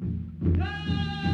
Yeah!